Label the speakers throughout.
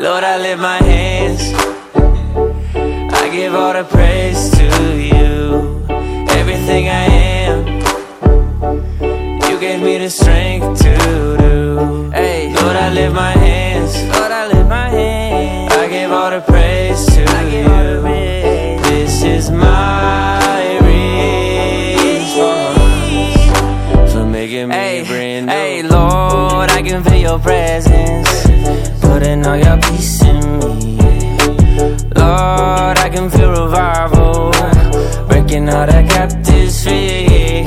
Speaker 1: Lord, I lift my hands. I give all the praise to you. Everything I am, you gave me the strength to do. Hey, Lord, I lift my hands. Lord, I lift my hands. I give all the praise to you. This is my response for making me
Speaker 2: Hey,
Speaker 1: brand new.
Speaker 2: hey, Lord, I can feel your presence, breaking all the captives free.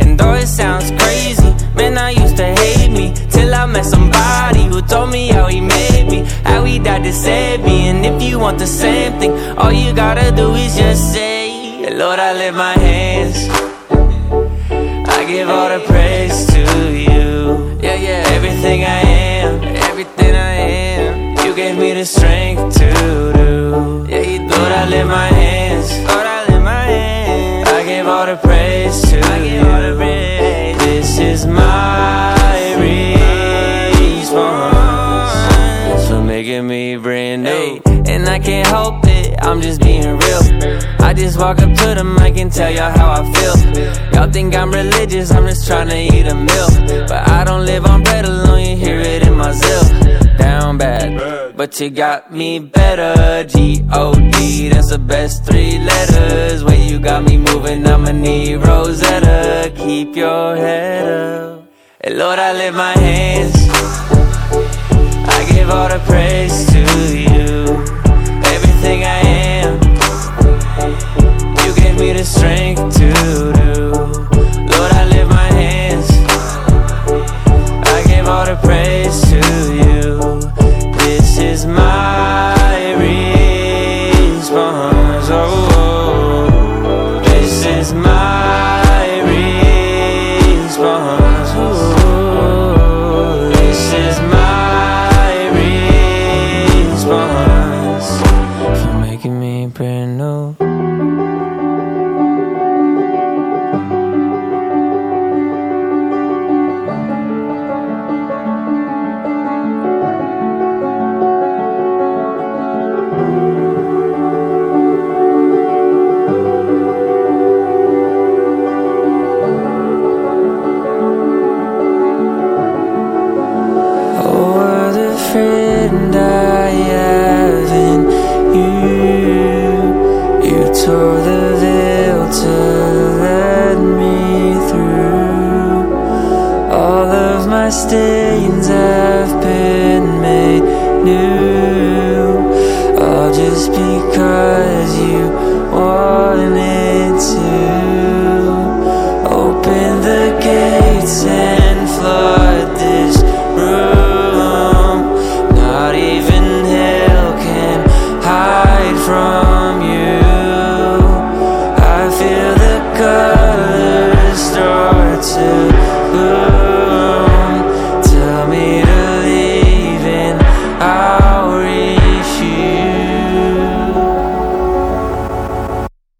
Speaker 2: And though it sounds crazy, man, I used to hate me till I met somebody who told me how he made me, how he died to save me. And if you want the same thing, all you gotta do is just say,
Speaker 1: Lord, I lift my hands. I give all the praise to you.
Speaker 2: Yeah, yeah.
Speaker 1: Everything I am,
Speaker 2: everything I am.
Speaker 1: you gave me the strength to do.
Speaker 2: Yeah, you
Speaker 1: Lord, I lift my hands.
Speaker 2: My
Speaker 1: response uh, for making me brand new.
Speaker 2: and I can't help it, I'm just being real. I just walk up to the mic and tell y'all how I feel. Y'all think I'm religious, I'm just trying to eat a meal. But I don't live on bread alone, you hear it in my zill. Down bad, but you got me better. G O D, that's the best three letters. Where you got me moving, I'ma need Rosetta. Keep your head up.
Speaker 1: And Lord, I lift my hands. I give all the praise my stains have been made new. All just because you wanted to Open the gates and flood this room. Not even hell can hide from you. I feel the gut